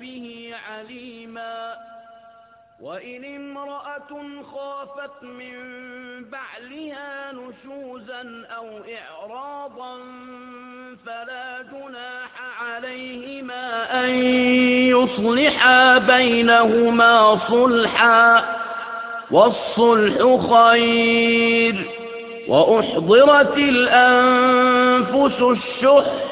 به عليما. وإن امرأة خافت من بعلها نشوزا أو إعراضا فلا جناح عليهما أن يصلحا بينهما صلحا. والصلح خير. وأحضرت الأنفس الشح.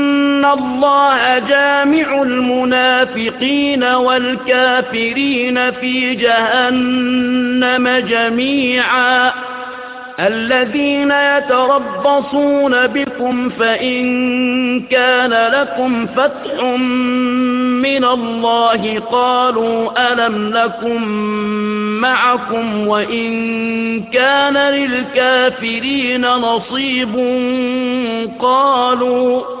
الله جامع المنافقين والكافرين في جهنم جميعا الذين يتربصون بكم فإن كان لكم فتح من الله قالوا ألم نكن معكم وإن كان للكافرين نصيب قالوا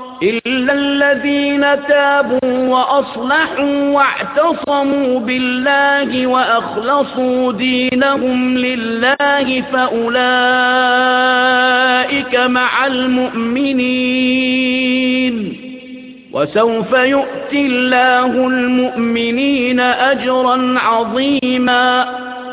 إلا الذين تابوا وأصلحوا واعتصموا بالله وأخلصوا دينهم لله فأولئك مع المؤمنين. وسوف يؤتي الله المؤمنين أجرا عظيما.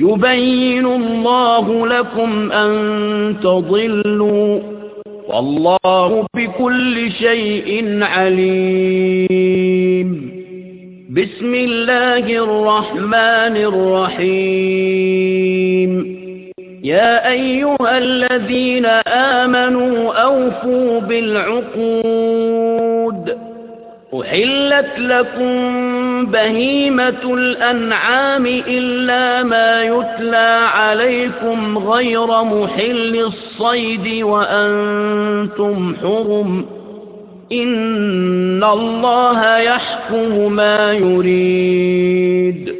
يبين الله لكم أن تضلوا والله بكل شيء عليم. بسم الله الرحمن الرحيم. يا أيها الذين آمنوا أوفوا بالعقود. أحلت لكم بهيمة الأنعام إلا ما يتلى عليكم غير محل الصيد وأنتم حرم إن الله يحكم ما يريد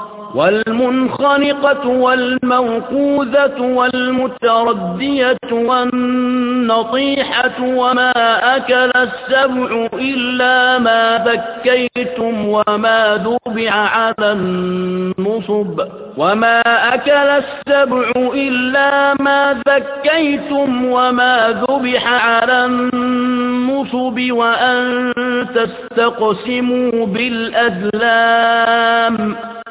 والمنخنقة والموقوذة والمتردية والنطيحة وما أكل السبع إلا ما ذكيتم وما ذبع على النصب وما أكل السبع إلا ما ذكيتم وما ذبح على النصب وأن تستقسموا بالأزلام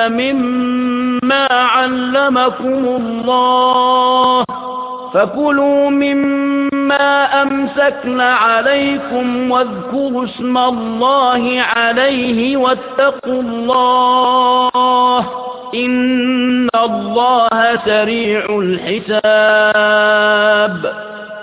مما علمكم الله فكلوا مما أمسكن عليكم واذكروا اسم الله عليه واتقوا الله إن الله سريع الحساب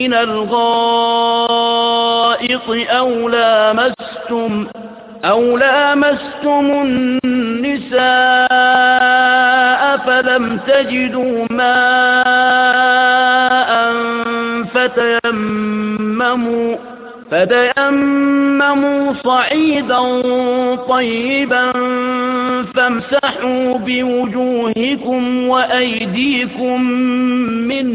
من الغائط أو لامستم أو لامستم النساء فلم تجدوا ماء فتيمموا فتيمموا صعيدا طيبا فامسحوا بوجوهكم وأيديكم منه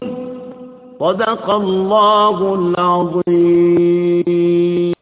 صدق الله العظيم.